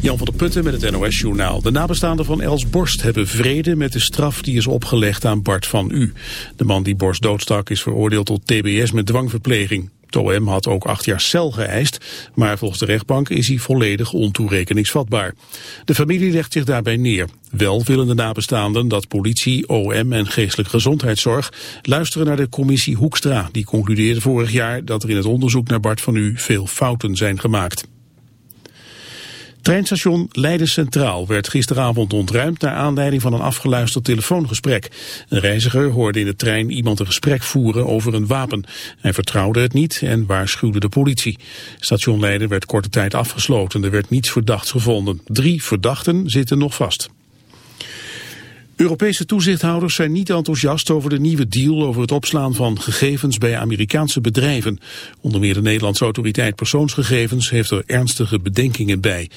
Jan van der Putten met het NOS-journaal. De nabestaanden van Els Borst hebben vrede met de straf die is opgelegd aan Bart van U. De man die Borst doodstak is veroordeeld tot tbs met dwangverpleging. Het OM had ook acht jaar cel geëist, maar volgens de rechtbank is hij volledig ontoerekeningsvatbaar. De familie legt zich daarbij neer. Wel willen de nabestaanden dat politie, OM en geestelijke gezondheidszorg luisteren naar de commissie Hoekstra. Die concludeerde vorig jaar dat er in het onderzoek naar Bart van U veel fouten zijn gemaakt. Treinstation Leiden Centraal werd gisteravond ontruimd naar aanleiding van een afgeluisterd telefoongesprek. Een reiziger hoorde in de trein iemand een gesprek voeren over een wapen. Hij vertrouwde het niet en waarschuwde de politie. Station Leiden werd korte tijd afgesloten. Er werd niets verdachts gevonden. Drie verdachten zitten nog vast. Europese toezichthouders zijn niet enthousiast over de nieuwe deal over het opslaan van gegevens bij Amerikaanse bedrijven. Onder meer de Nederlandse autoriteit persoonsgegevens heeft er ernstige bedenkingen bij.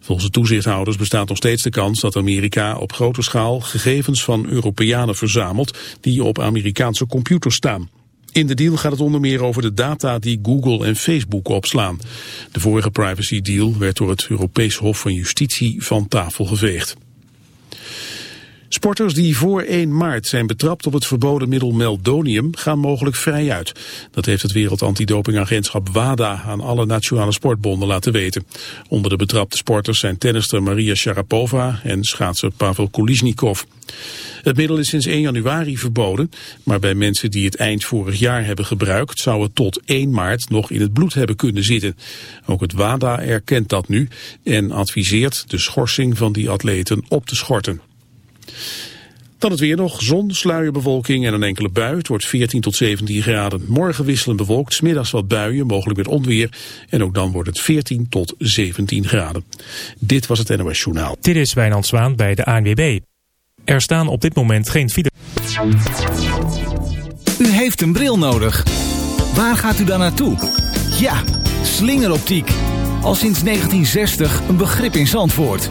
Volgens de toezichthouders bestaat nog steeds de kans dat Amerika op grote schaal gegevens van Europeanen verzamelt die op Amerikaanse computers staan. In de deal gaat het onder meer over de data die Google en Facebook opslaan. De vorige privacy deal werd door het Europees Hof van Justitie van tafel geveegd. Sporters die voor 1 maart zijn betrapt op het verboden middel meldonium gaan mogelijk vrij uit. Dat heeft het Wereld Antidopingagentschap WADA aan alle nationale sportbonden laten weten. Onder de betrapte sporters zijn tennister Maria Sharapova en schaatser Pavel Kulisnikov. Het middel is sinds 1 januari verboden, maar bij mensen die het eind vorig jaar hebben gebruikt zou het tot 1 maart nog in het bloed hebben kunnen zitten. Ook het WADA erkent dat nu en adviseert de schorsing van die atleten op te schorten. Dan het weer nog, zon, sluierbewolking en een enkele bui. Het wordt 14 tot 17 graden. Morgen wisselen bewolkt, smiddags wat buien, mogelijk met onweer. En ook dan wordt het 14 tot 17 graden. Dit was het NOS Journaal. Dit is Wijnand Zwaan bij de ANWB. Er staan op dit moment geen file. U heeft een bril nodig. Waar gaat u dan naartoe? Ja, slingeroptiek. Al sinds 1960 een begrip in Zandvoort.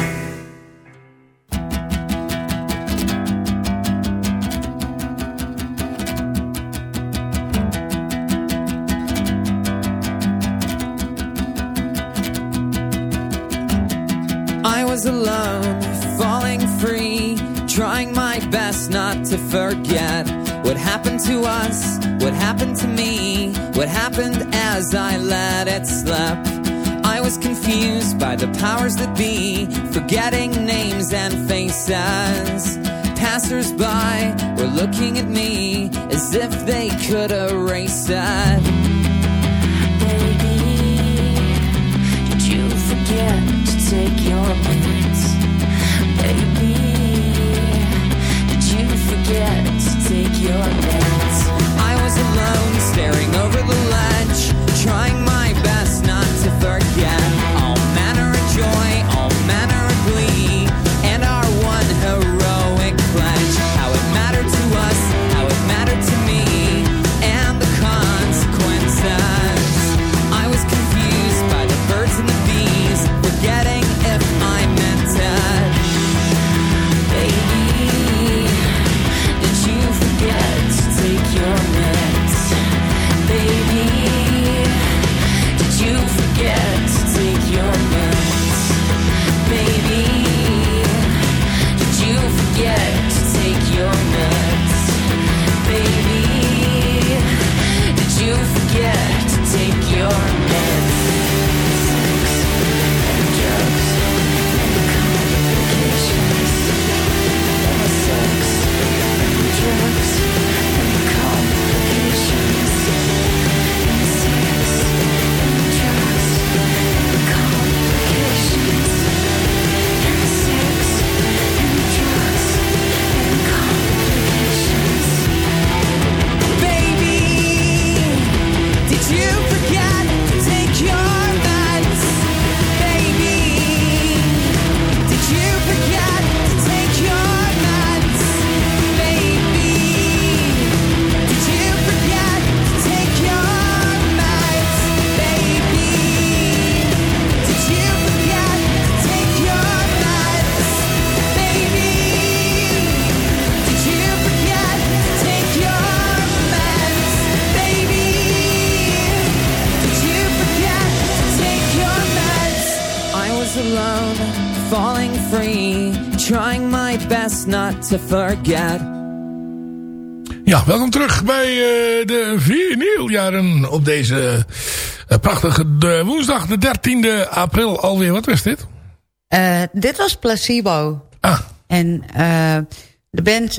Forget what happened to us, what happened to me, what happened as I let it slip. I was confused by the powers that be, forgetting names and faces. Passers-by were looking at me as if they could erase it. Baby, Did you forget to take your your? I was alone, staring over the ledge, trying to forget. Ja, welkom terug bij uh, de vinyljaren op deze uh, prachtige de woensdag, de 13e april alweer. Wat was dit? Uh, dit was Placebo. Ah. En de band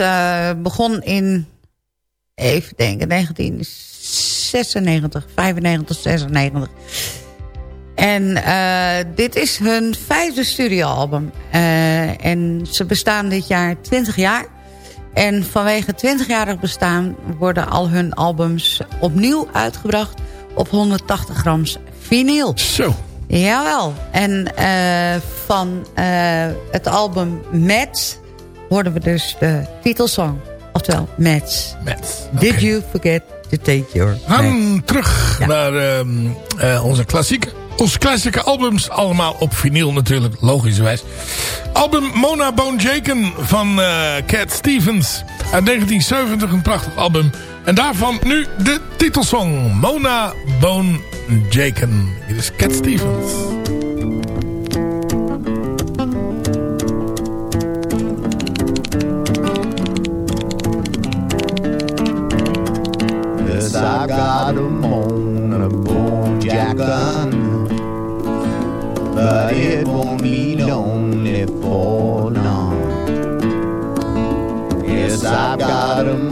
begon in, even denken, 1996, 95, 96. En dit is hun vijfde studioalbum. en ze bestaan dit jaar 20 jaar. En vanwege 20-jarig bestaan worden al hun albums opnieuw uitgebracht op 180 grams vinyl. Zo. Jawel. En uh, van uh, het album Mad hoorden we dus de titelsong. Oftewel Mad. Mad. Did you forget to take your gaan terug ja. naar uh, onze klassieke onze klassieke albums allemaal op vinyl natuurlijk, logischerwijs. Album Mona Bone Jaken van uh, Cat Stevens uit 1970, een prachtig album. En daarvan nu de titelsong Mona Bone Jaken. Hier is Cat Stevens. Yes, got a Mona Bone Jaken. But it won't be lonely for long. Yes, I've got a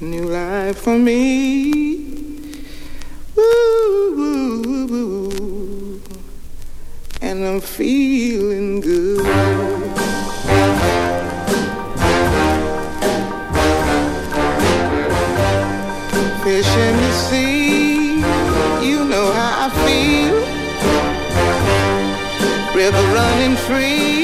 New life for me. Woo, woo, woo. And I'm feeling good. Fish in the sea, you know how I feel. River running free,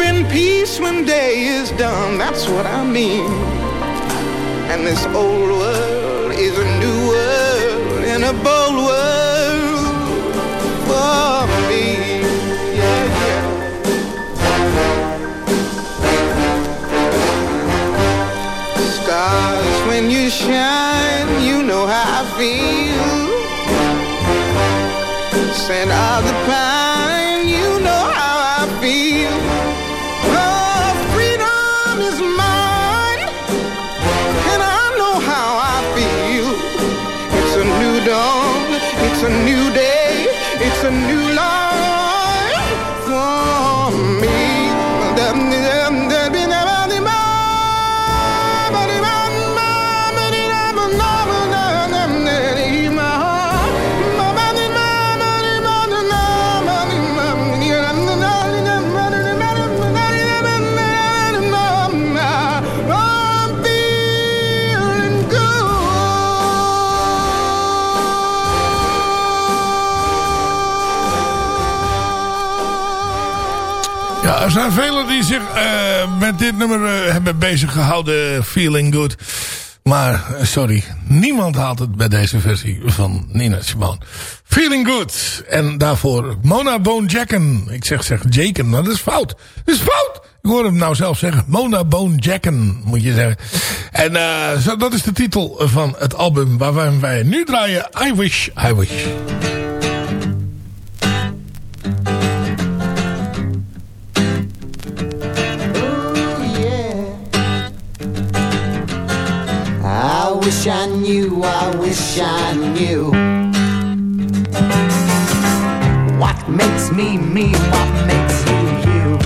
Sleep in peace when day is done, that's what I mean. And this old world is a new world and a bold world for me. Stars, when you shine, you know how I feel. Scent of the pine, Nou zijn velen die zich eh, met dit nummer eh, hebben bezig gehouden. Feeling good. Maar, eh, sorry, niemand haalt het bij deze versie van Nina Simone. Feeling good. En daarvoor Mona Bone Jacken. Ik zeg, zeg Jacken, maar dat is fout. Dat is fout! Ik hoor hem nou zelf zeggen. Mona Bone Jacken, moet je zeggen. En zo, dat is de titel van het album waar wij nu draaien. I Wish, I Wish. Wish I knew, I wish I knew. What makes me me, what makes you you?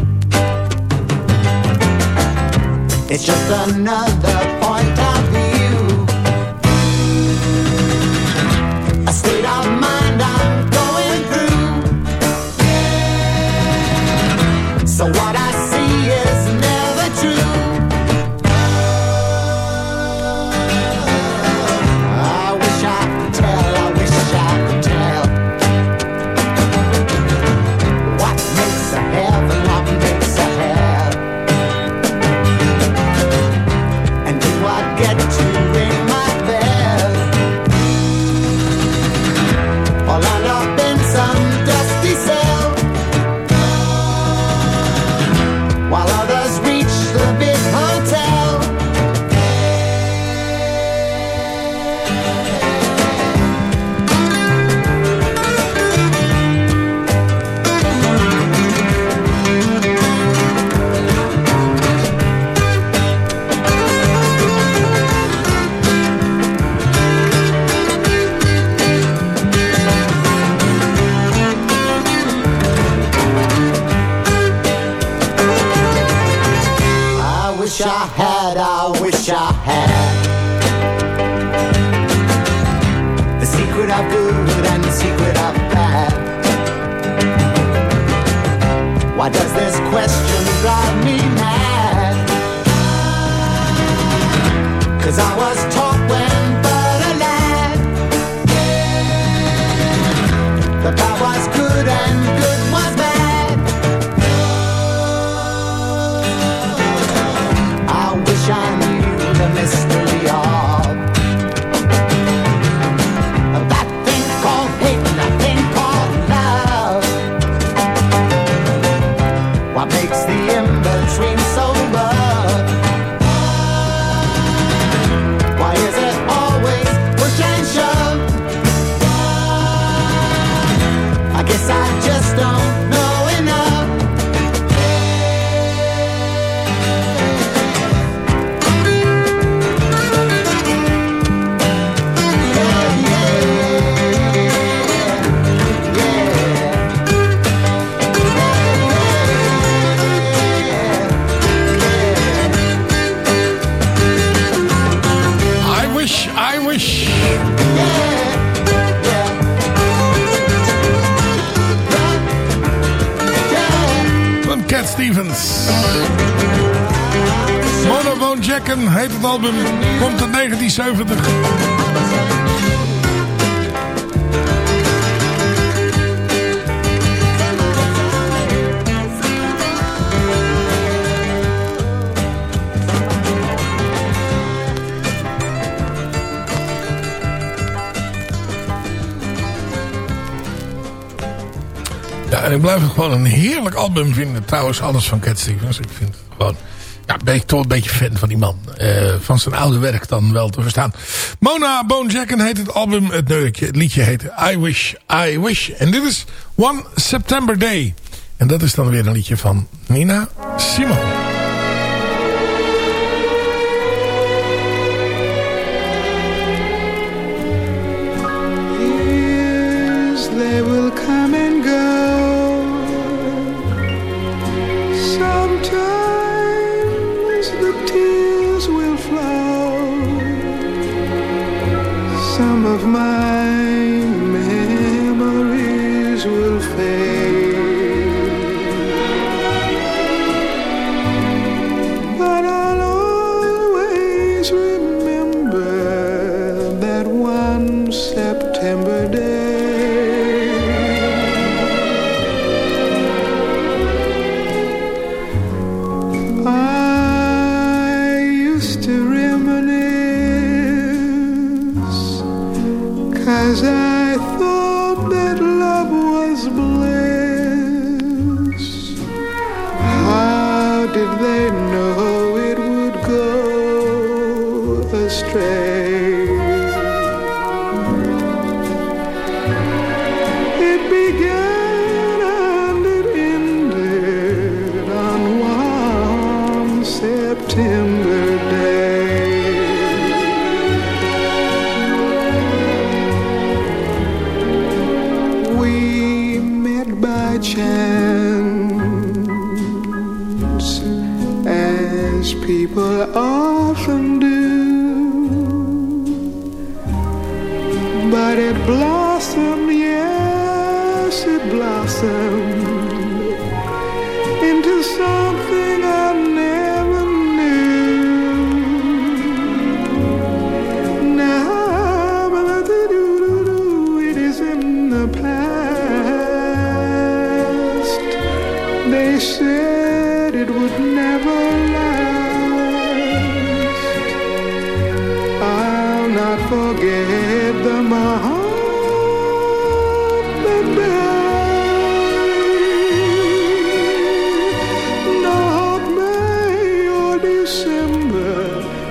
It's just another point blijf het gewoon een heerlijk album vinden. Trouwens, alles van Cat Stevens. Ik vind het gewoon... Ja, ben ik toch een beetje fan van die man. Eh, van zijn oude werk dan wel te verstaan. Mona Bone Jacken heet het album. Het, het liedje heet I Wish, I Wish. En dit is One September Day. En dat is dan weer een liedje van Nina Simone.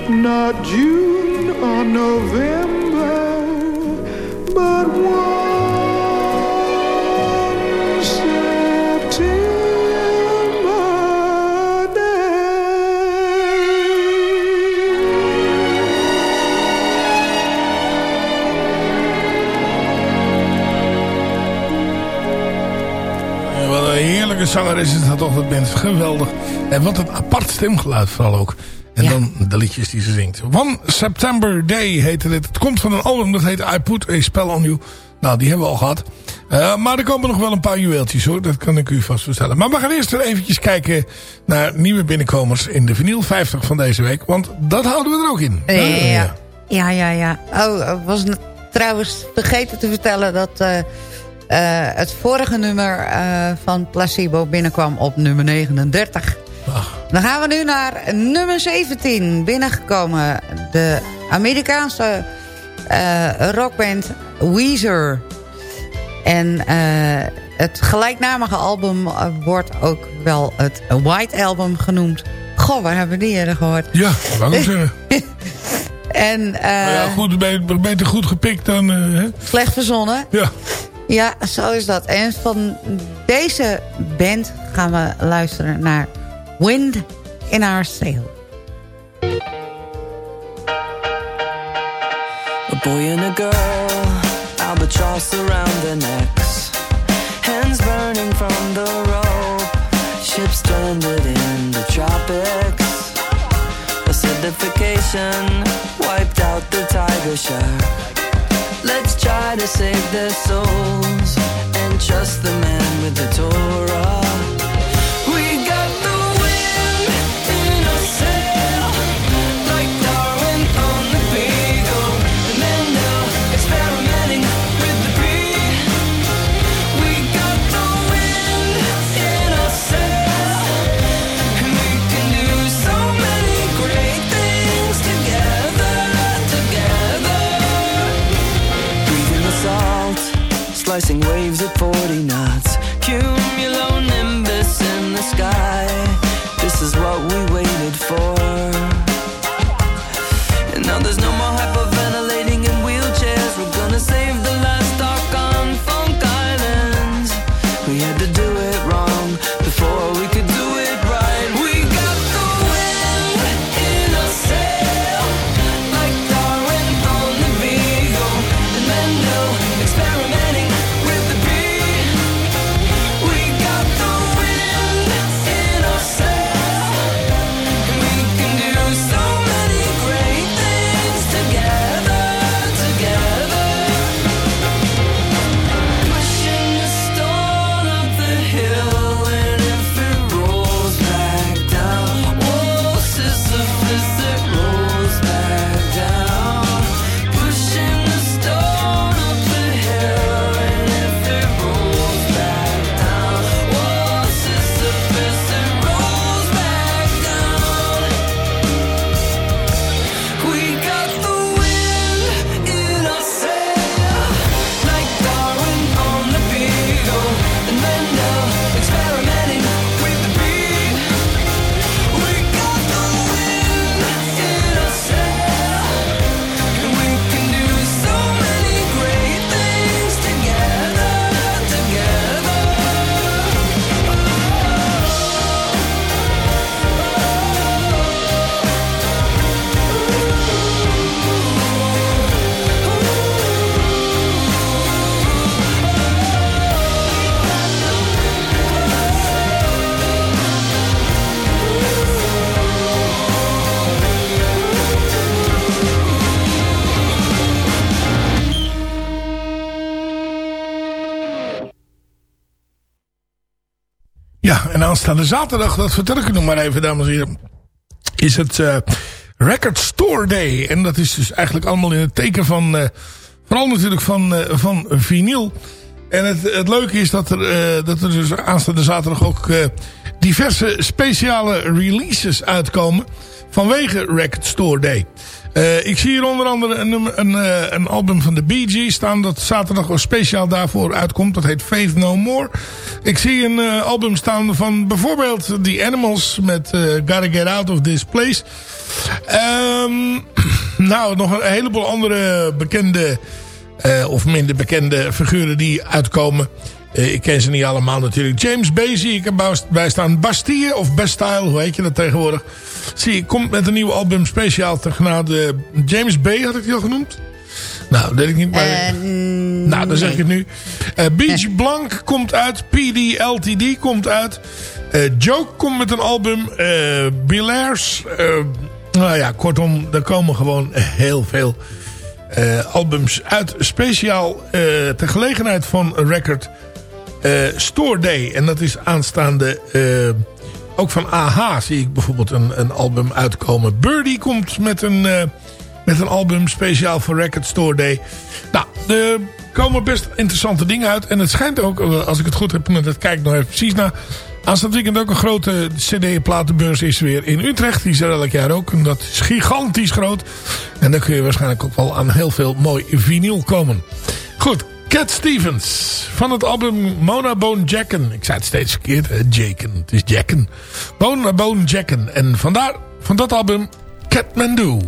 Not June or November, but one zanger is het toch, dat bent geweldig. En wat een apart stemgeluid vooral ook. En dan de liedjes die ze zingt. One September Day heette dit. Het komt van een album dat heet I Put a Spell on You. Nou, die hebben we al gehad. Eh, maar er komen nog wel een paar juweeltjes hoor. Dat kan ik u vast vertellen. Maar we gaan eerst weer eventjes kijken naar nieuwe binnenkomers in de vinyl 50 van deze week. Want dat houden we er ook in. Eh, ja. ja, ja, ja. Oh, ik was trouwens vergeten te vertellen dat eh, eh, het vorige nummer van Placebo binnenkwam op nummer 39. Dan gaan we nu naar nummer 17 binnengekomen. De Amerikaanse eh, rockband Weezer. En eh, het gelijknamige album eh, wordt ook wel het White Album genoemd. Goh, waar hebben we die eerder gehoord? Ja, wou ik zeggen. En, Maar ja, goed, beter, goed gepikt dan... hè? Slecht verzonnen. Ja. Ja, zo is dat. En van deze band gaan we luisteren naar Wind in Our Sail. A boy and a girl, albatross around their necks. Hands burning from the rope, ships stranded in the tropics. Acidification wiped out the tiger shark. Let's try to save their souls aanstaande zaterdag, dat vertel ik u nog maar even, dames en heren, is het eh, Record Store Day. En dat is dus eigenlijk allemaal in het teken van, eh, vooral natuurlijk van, eh, van vinyl. En het, het leuke is dat er, eh, dat er dus aanstaande zaterdag ook eh, diverse speciale releases uitkomen vanwege Record Store Day. Eh, ik zie hier onder andere een, een, album van de Bee Gees staan dat zaterdag ook speciaal daarvoor uitkomt. Dat heet Faith No More. Ik zie een album staan van bijvoorbeeld The Animals met Gotta Get Out of This Place. Ehm, nou, nog een heleboel andere bekende eh, of minder bekende figuren die uitkomen. Eh, ik ken ze niet allemaal natuurlijk. James Bay zie ik erbij staan. Bastille of Bastille, hoe heet je dat tegenwoordig? Zie ik, komt met een nieuw album speciaal ter genade. James Bay had ik die al genoemd? Nou, dat weet ik niet. Maar... Eh, nou, dan zeg ik het nu. Eh, Beach Blanc komt uit. PD LTD komt uit. Eh, Joke komt met een album. Billairs. eh, nou ja, kortom, er komen gewoon heel veel albums uit. Speciaal eh ter gelegenheid van Record eh, Store Day. En dat is aanstaande... eh, ook van AHA zie ik bijvoorbeeld een, een album uitkomen. Birdie komt met een, eh, met een album speciaal voor Record Store Day. Nou, er komen best interessante dingen uit. En het schijnt ook, eh, als ik het goed heb, dat kijk nog even precies naar... Aanstaand weekend ook een grote cd-platenbeurs is weer in Utrecht. Die is er elk jaar ook. En dat is gigantisch groot. En dan kun je waarschijnlijk ook wel aan heel veel mooi vinyl komen. Goed, Cat Stevens van het album Mona Bone Jacken. Ik zei het steeds verkeerd, hè? Jacken. Het is Jacken. Mona Bone Jacken. En vandaar van dat album Catmandu.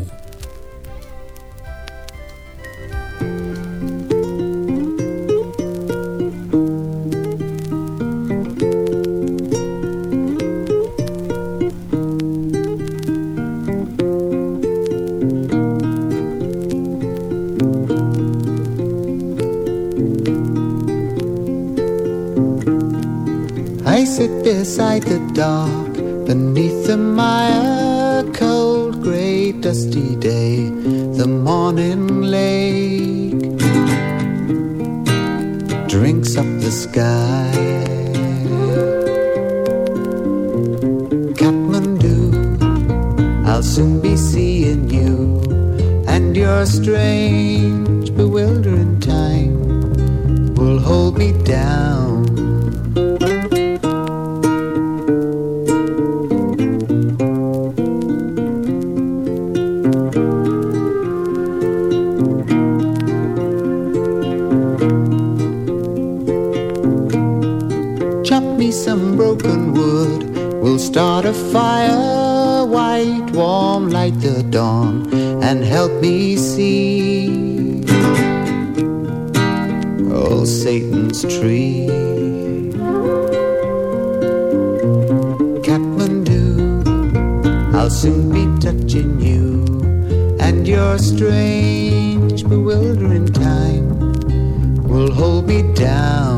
Sit beside the dark, beneath the mire, cold, grey, dusty day, the morning lake drinks up the sky. Kathmandu, I'll soon be seeing you, and your strange, bewildering time will hold me down. Start a fire, white, warm, light the dawn, and help me see. Oh, Satan's tree. Kathmandu, I'll soon be touching you, and your strange, bewildering time will hold me down.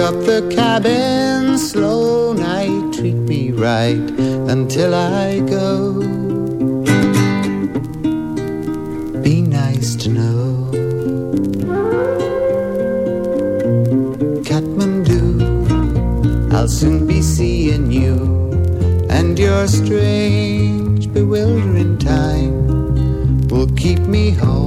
Up the cabin. Slow night, treat me right until I go. Be nice to know. Kathmandu, I'll soon be seeing you, and your strange, bewildering time will keep me home.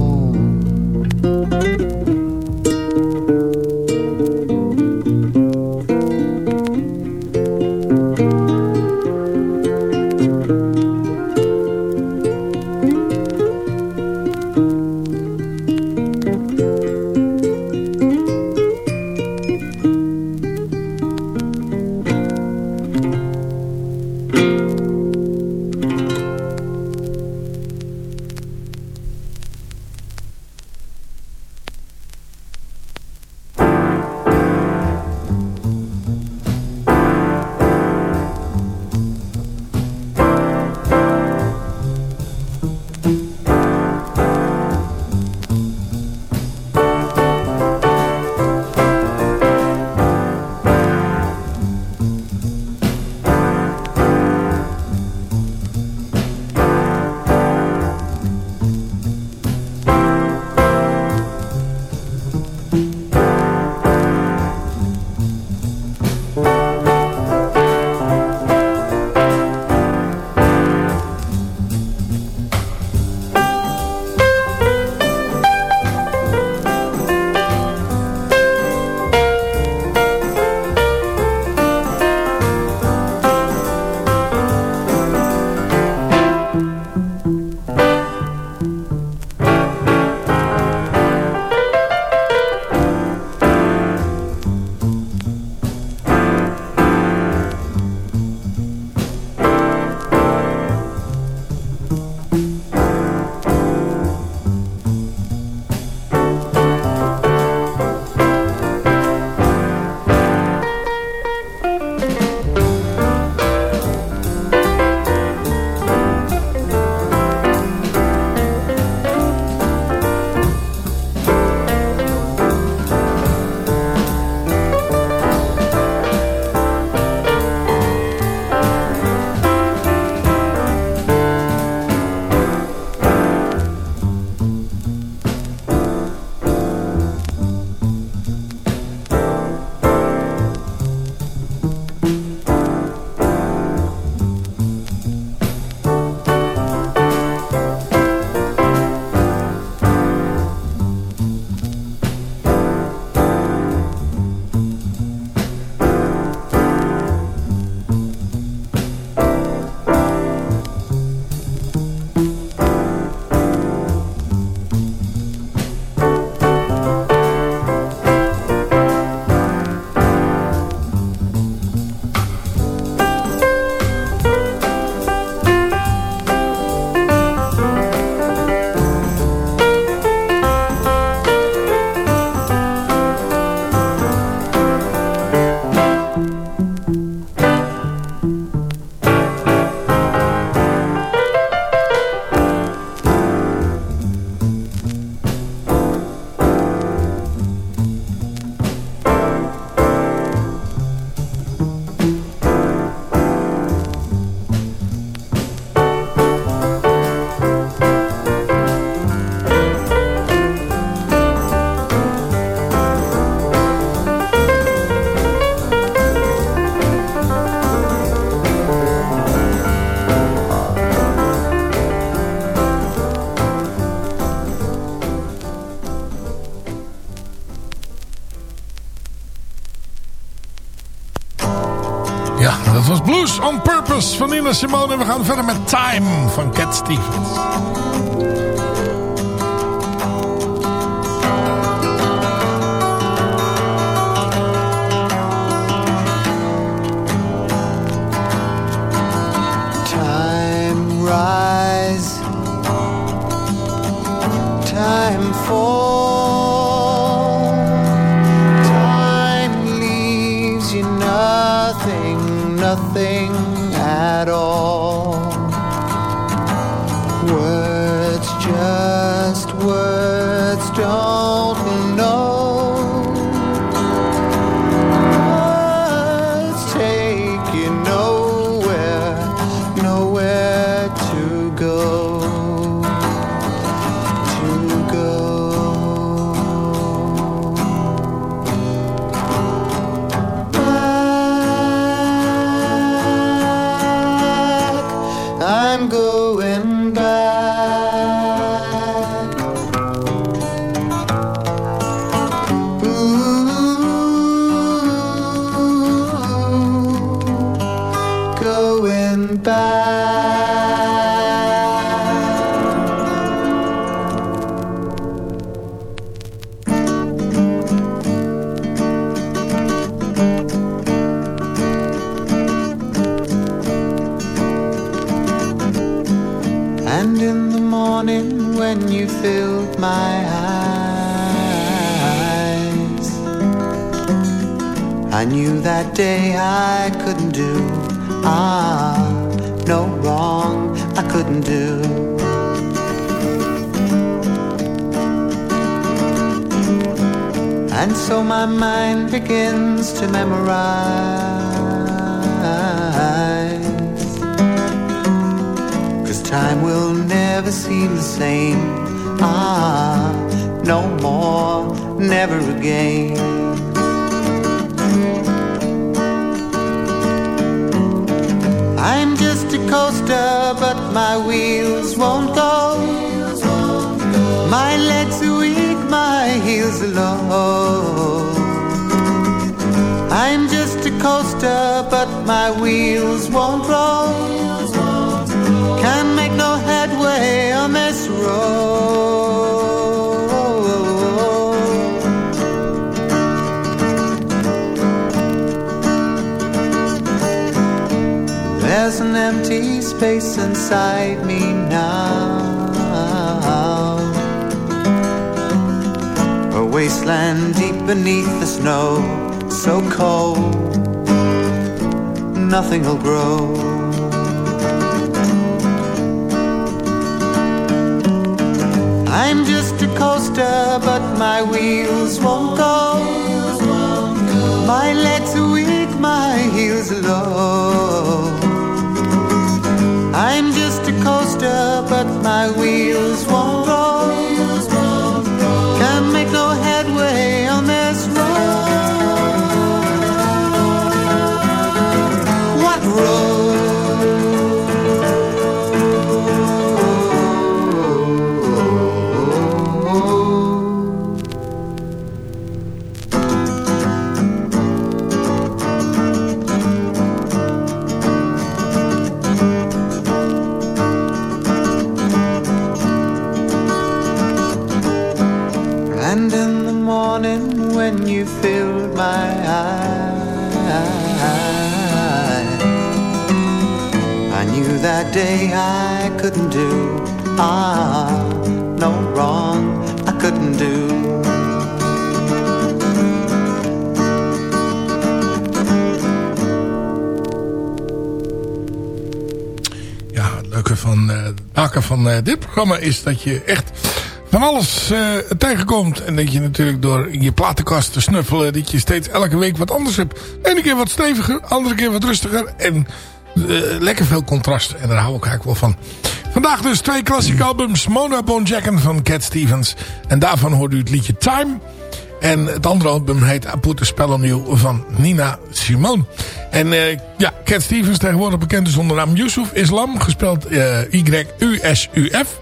Purpose van Nina Simone. En we gaan verder met Time van Cat Stevens. Time will never seem the same. Ah, no more, never again. I'm just a coaster, but my wheels won't go. My legs are weak, my heels are low. I'm just a coaster, but my wheels won't roll. No headway on this road. There's an empty space inside me now. A wasteland deep beneath the snow, so cold, nothing will grow. I'm just a coaster, but my wheels won't go. My legs are weak, my heels are low. I'm just a coaster, but my wheels won't roll. Can't make no headway when you filled my eyes, I knew that day I couldn't do, ah, no wrong I couldn't do. Ja, leuke van eh, het maken van eh, dit programma is dat je echt van alles eh, tegenkomt. En dat je natuurlijk door je platenkast te snuffelen... dat je steeds elke week wat anders hebt. Ene keer wat steviger, de andere keer wat rustiger. En eh, lekker veel contrast. En daar hou ik eigenlijk wel van. Vandaag dus twee klassieke albums. Mona Bone Jacken van Cat Stevens. En daarvan hoorde u het liedje Time... En het andere album heet I Put a Spell on You van Nina Simone. En uh, ja, Cat Stevens tegenwoordig bekend is onder naam Yusuf Islam. Gespeeld uh, Y-U-S-U-F.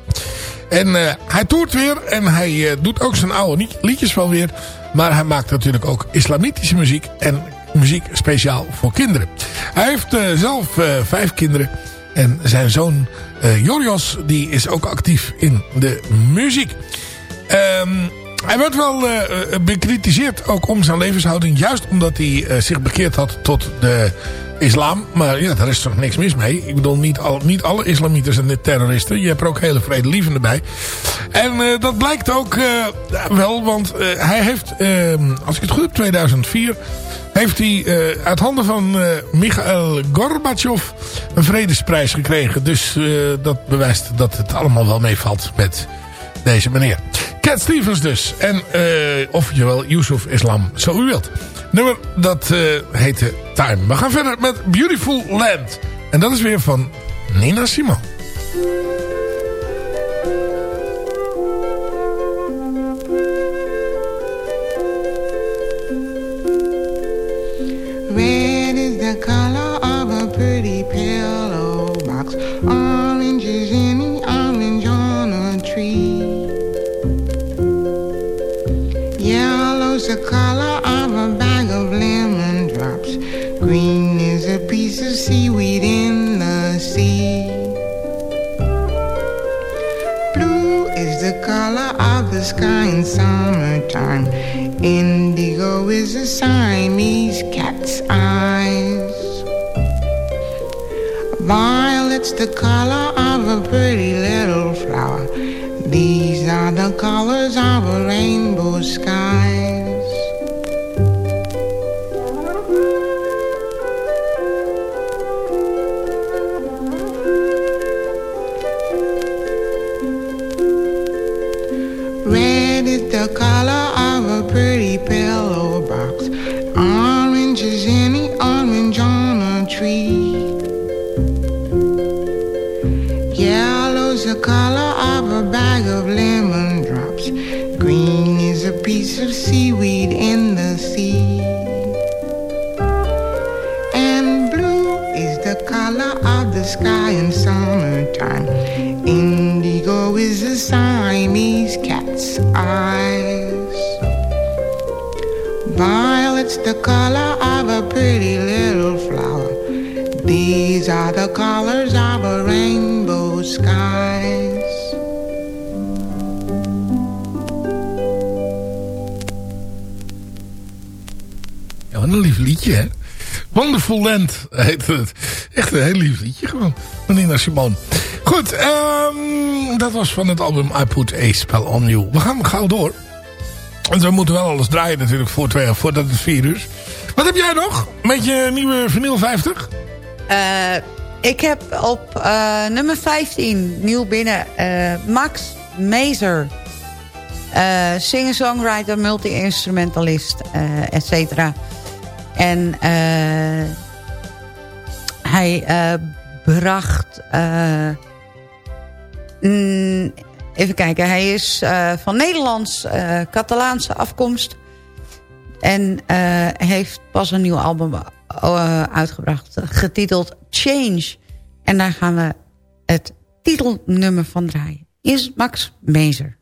En uh, hij toert weer en hij doet ook zijn oude liedjes wel weer. Maar hij maakt natuurlijk ook islamitische muziek. En muziek speciaal voor kinderen. Hij heeft eh, zelf eh, vijf kinderen. En zijn zoon eh Jorios die is ook actief in de muziek. Ehm, hij werd wel eh, eh, bekritiseerd ook om zijn levenshouding. Juist omdat hij eh, zich bekeerd had tot de islam. Maar ja, daar is toch niks mis mee. Ik bedoel, niet, al, niet alle islamieten zijn terroristen. Je hebt er ook hele vredelievenden bij. En eh, dat blijkt ook eh, wel, want eh, hij heeft, eh, als ik het goed heb, 2004... heeft hij uit handen van Michael Gorbachev een vredesprijs gekregen. Dus dat bewijst dat het allemaal wel meevalt met deze meneer. Cat Stevens dus. En eh oftewel Yusuf Islam, zo u wilt. Nummer dat eh heette Time. We gaan verder met Beautiful Land. En dat is weer van Nina Simone. Sky in summertime. Indigo is a Siamese cat's eyes. Violet's the color seaweed in the sea. And blue is the color of the sky in summertime. Indigo is a Siamese cat's eyes. Violet's the color Ja, wat een lief liedje, hè? Wonderful Land heet het. Echt een heel lief liedje gewoon. Van Nina Simone. Goed, ehm, dat was van het album I Put A Spell On You. We gaan gauw door. Want we moeten wel alles draaien natuurlijk voor twee, voordat het is. Wat heb jij nog met je nieuwe vinyl 50? Eh, ik heb op eh, nummer 15 nieuw binnen eh, Max Mazer. Eh Singer-songwriter, multi-instrumentalist, et cetera. En eh, hij eh, bracht... eh, mm, even kijken, hij is van Nederlands-Catalaanse afkomst. En heeft pas een nieuw album uitgebracht, getiteld Change. En daar gaan we het titelnummer van draaien. Is Max Mezer.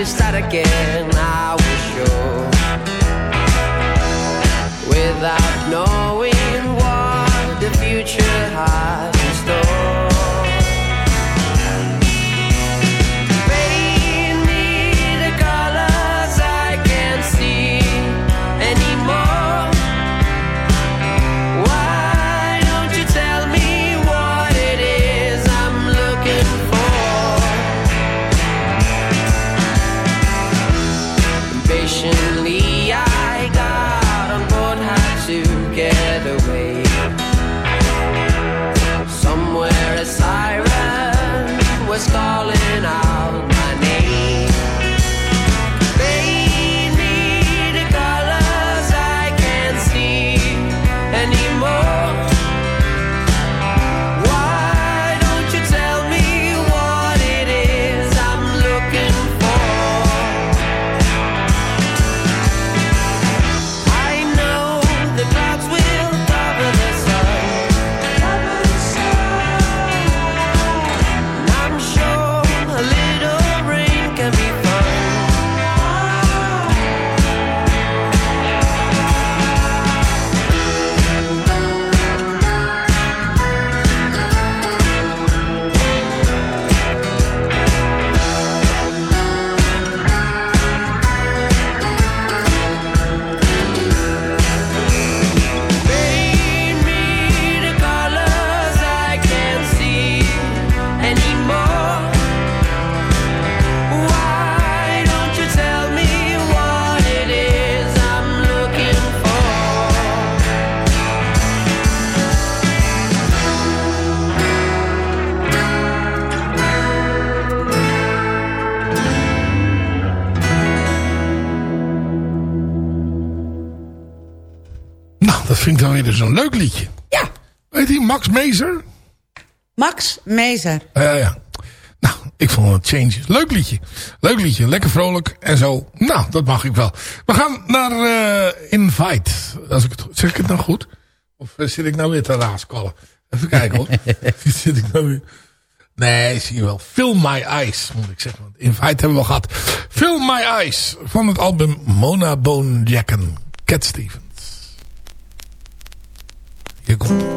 To start again. Max Mezer? Max Mezer. Ja, ja. Nou, ik vond het Changes. Leuk liedje. Leuk liedje. Lekker vrolijk en zo. Nou, dat mag ik wel. We gaan naar eh, Invite. Als ik het, zeg ik het nou goed? Of eh, zit ik nou weer te raaskallen? Even kijken hoor. zit ik nou weer... Nee, zie je wel. Fill My Eyes, moet ik zeggen. Want Invite hebben we al gehad. Fill My Eyes van het album Mona Bone Jacken. Cat Stevens. Hier komt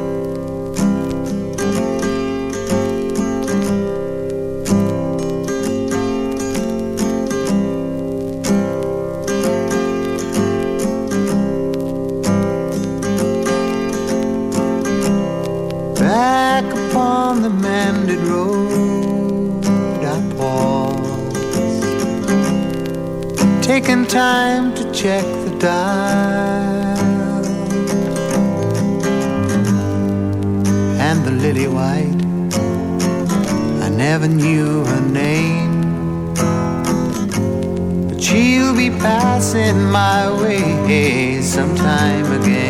time to check the dial, and the lily white. I never knew her name, but she'll be passing my way sometime again.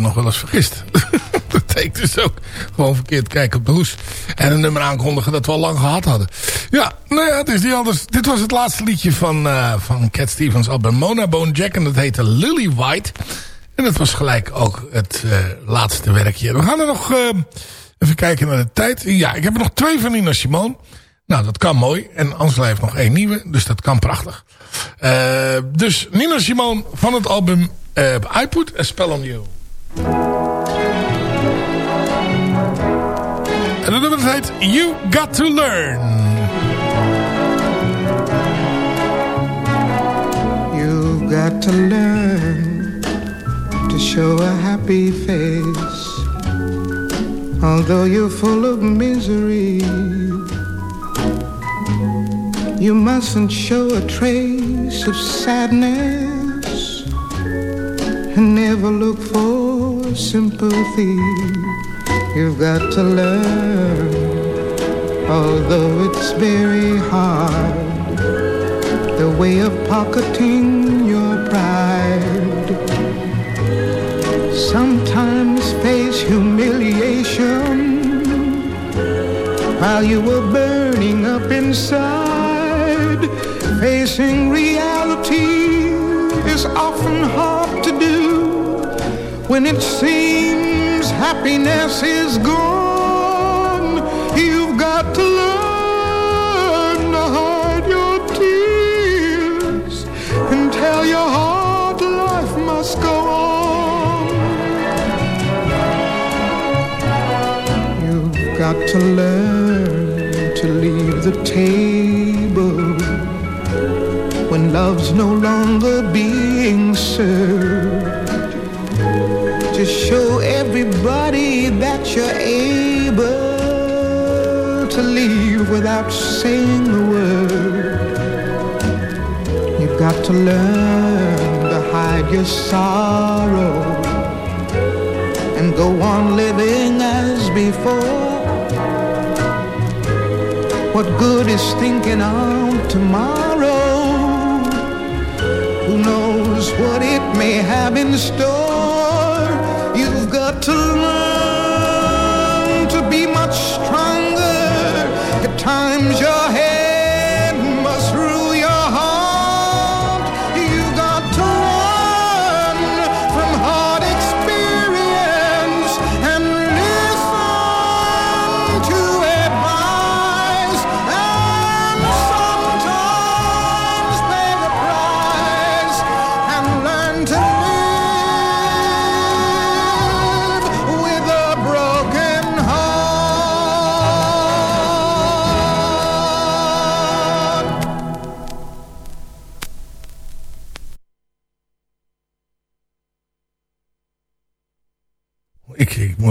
Nog wel eens vergist. dat betekent dus ook gewoon verkeerd kijken op de hoes. En een nummer aankondigen dat we al lang gehad hadden. Ja, nou ja, het is niet anders. Dit was het laatste liedje van, eh, van Cat Stevens album Mona Bone Jack. En dat heette Lily White. En dat was gelijk ook het eh, laatste werkje. We gaan er nog eh, even kijken naar de tijd. Ja, ik heb er nog twee van Nina Simone. Nou, dat kan mooi. En Angela heeft nog één nieuwe. Dus dat kan prachtig. Dus Nina Simone van het album eh I Put a Spell on You. En dat nummer heet You Got To Learn. You've got to learn to show a happy face, although you're full of misery. You mustn't show a trace of sadness never look for sympathy. You've got to learn, although it's very hard, the way of pocketing your pride. Sometimes face humiliation while you were burning up inside. Facing reality is often hard to do when it seems happiness is gone. You've got to learn to hide your tears and tell your heart life must go on. You've got to learn to leave the table when love's no longer being served. Just show everybody that you're able to leave without saying a word. You've got to learn to hide your sorrow and go on living as before. What good is thinking of tomorrow? Who knows what it may have in store?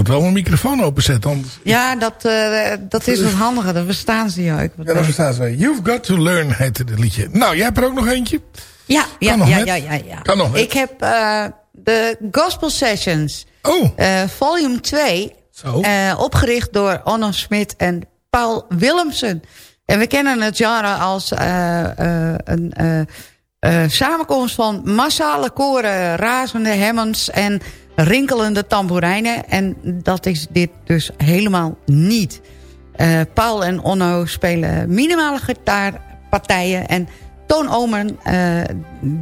Moet wel mijn microfoon openzetten. Anders... Ja, dat, eh, dat is wat handiger. Dan verstaan ze je ook. Ja, dan verstaan ze. You've got to learn heette het liedje. Nou, jij hebt er ook nog eentje. Ja, ja, ja, ja, ja, ja. Kan nog net. Ik heb eh, de Gospel Sessions, Oh, eh, volume 2, zo. opgericht door Onno Smit en Paul Willemsen. En we kennen het genre als een samenkomst van massale koren, razende hemmens en rinkelende tamboerijnen. En dat is dit dus helemaal niet. Eh, Paul en Onno spelen minimale gitaarpartijen en Toon Omen eh,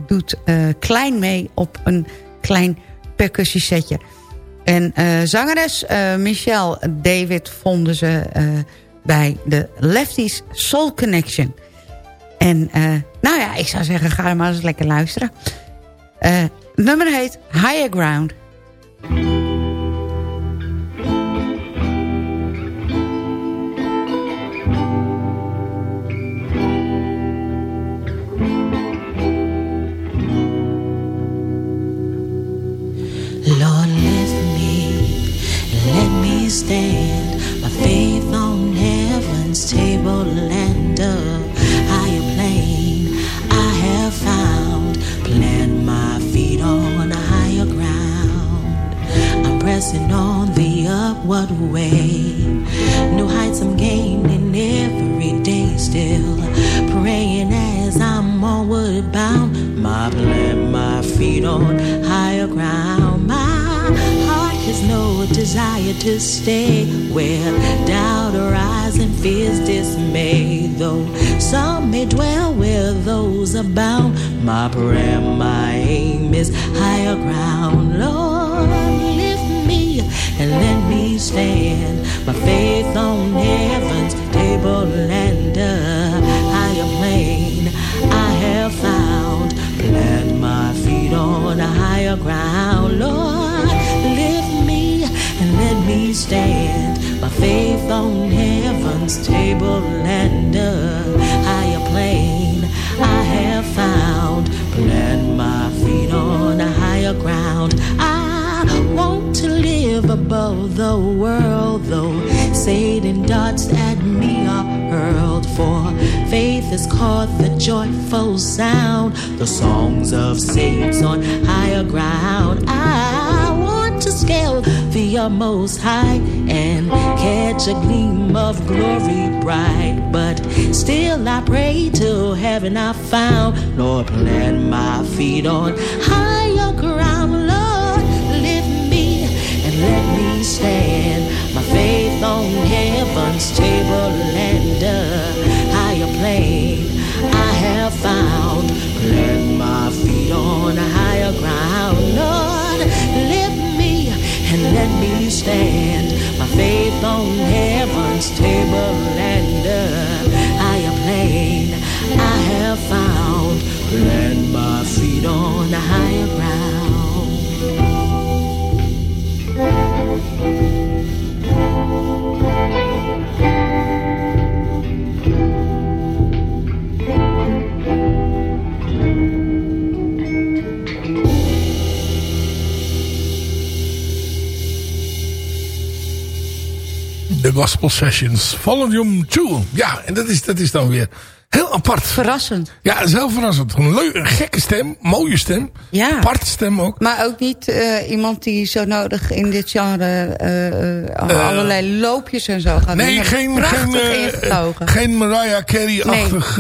doet eh, klein mee op een klein percussiesetje. En zangeres Michelle David vonden ze bij de Lefties Soul Connection. En nou ja, ik zou zeggen, ga maar eens lekker luisteren. Nummer heet Higher Ground. Lord, let me, let me stay. I'm on the upward way. New heights I'm gaining every day still. Praying as I'm onward bound. My plant my feet on higher ground. My heart has no desire to stay where doubt arises and fears dismay. Though some may dwell where those abound. My prayer, my aim is higher ground. Lord, and let me stand. My faith on heaven's table and a higher plane. I have found, plant my feet on a higher ground. Lord, lift me and let me stand. My faith on heaven's table and a higher plane. I have found, plant my feet on a higher ground. I to live above the world, though Satan darts at me are hurled for faith is caught the joyful sound, the songs of saints on higher ground. I want to scale the utmost height and catch a gleam of glory bright, but still I pray to heaven I found. Lord, plant my feet on higher stand. My faith on heaven's table and a higher plane I have found. Plant my feet on a higher ground. Lord, lift me and let me stand. My faith on heaven's table and a higher plane I have found. Plant my feet on a higher ground. De Gospel Sessions, Volume 2. Ja, en dat is, dat is dan weer heel apart. Verrassend. Ja, zelf verrassend. Een, leu- een gekke stem, mooie stem. Ja. Aparte stem ook. Maar ook niet eh, iemand die zo nodig in dit genre eh, eh, allerlei loopjes en zo gaat doen. Nee, geen, geen, geen Mariah Carey-achtig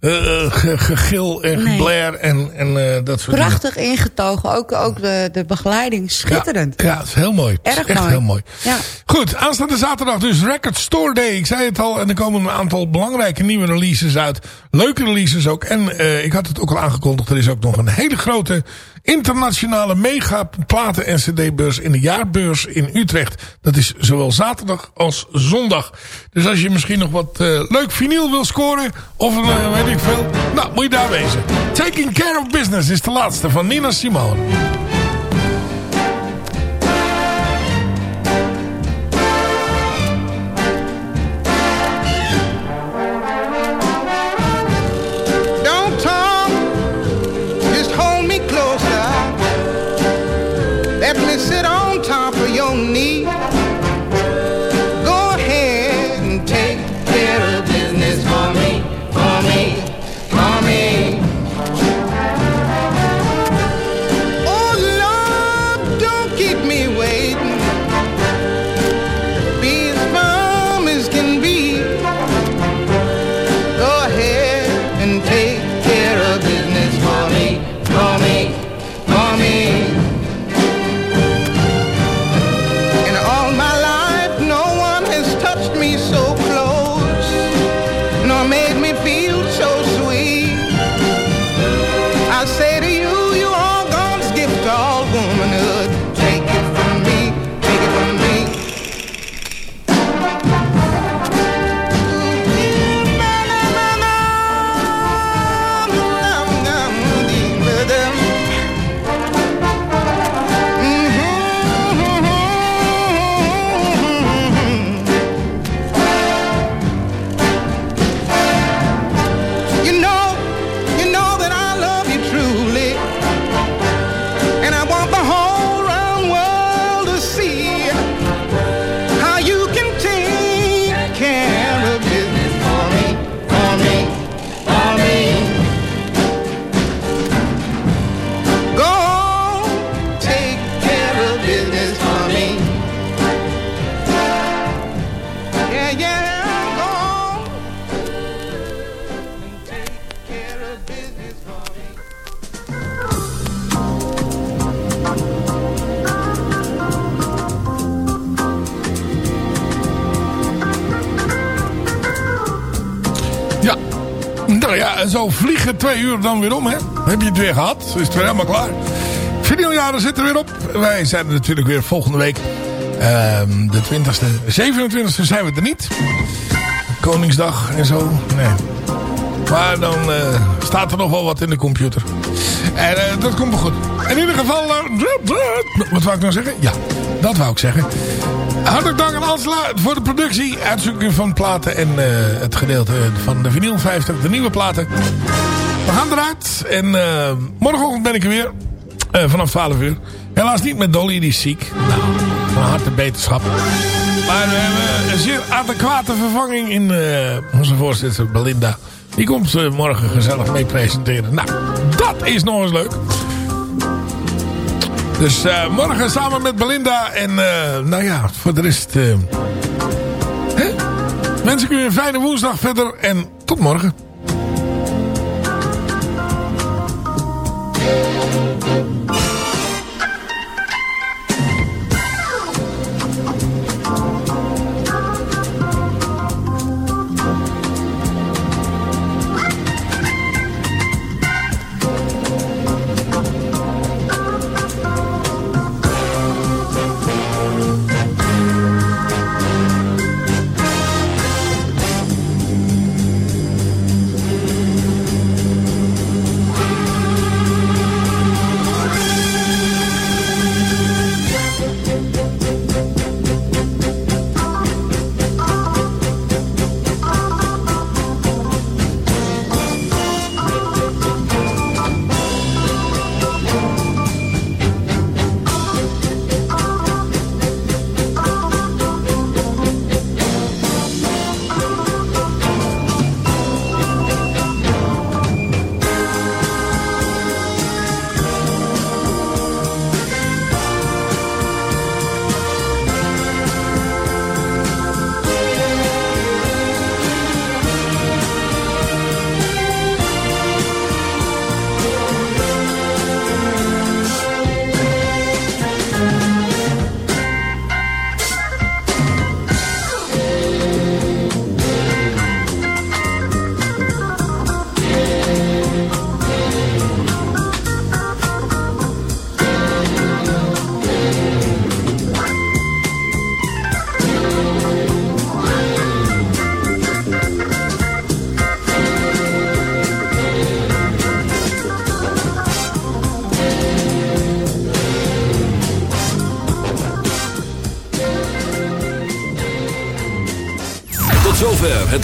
eh, eh, ge- gegil en Nee. geblair en, en eh, dat soort Prachtig ingetogen. Ook, ook de, de begeleiding. Schitterend. Ja, het is heel mooi. Erg echt mooi. heel mooi. Ja. Goed, aanstaande zaterdag dus Record Store Day. Ik zei het al, en er komen een aantal belangrijke nieuwe releases uit. Leuke releases ook. En eh, ik had het ook al aangekondigd, er is ook nog een hele grote internationale mega platen- en cd-beurs in de jaarbeurs in Utrecht. Dat is zowel zaterdag als zondag. Dus als je misschien nog wat eh, leuk vinyl wil scoren, of eh, weet ik veel, nou moet je daar wezen. Taking Care of Business is de laatste van Nina Simone. Twee uur dan weer om, hè. Heb je het weer gehad, is het weer helemaal klaar. Vinyljaren zitten er weer op. Wij zijn er natuurlijk weer volgende week. Ehm, de 20ste, 27ste zijn we er niet. Koningsdag en zo, nee. Maar dan eh, staat er nog wel wat in de computer. En eh, dat komt wel goed. In ieder geval, eh, wat wou ik nou zeggen? Ja, dat wou ik zeggen. Hartelijk dank aan Ansela voor de productie, uitzoeking van platen en het gedeelte van de vinyl 50, de nieuwe platen. We gaan eruit en eh, morgenochtend ben ik er weer, eh, vanaf 12 uur. Helaas niet met Dolly, die is ziek. Nou, van harte beterschap. Maar we hebben een zeer adequate vervanging in eh, onze voorzitter Belinda. Die komt morgen gezellig mee presenteren. Nou, dat is nog eens leuk. Dus morgen samen met Belinda. En nou ja, voor de rest... hè? Wens ik u een fijne woensdag verder. En tot morgen. Tot